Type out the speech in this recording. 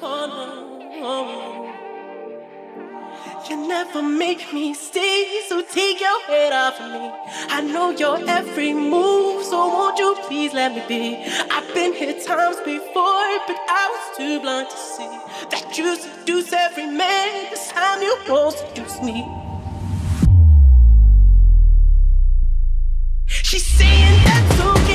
Oh, you never make me stay, so take your head off of me. I know your every move, so won't you please let me be? I've been here times before, but I was too blind to see that you seduce every man. This time you won't seduce me. She's saying that's okay.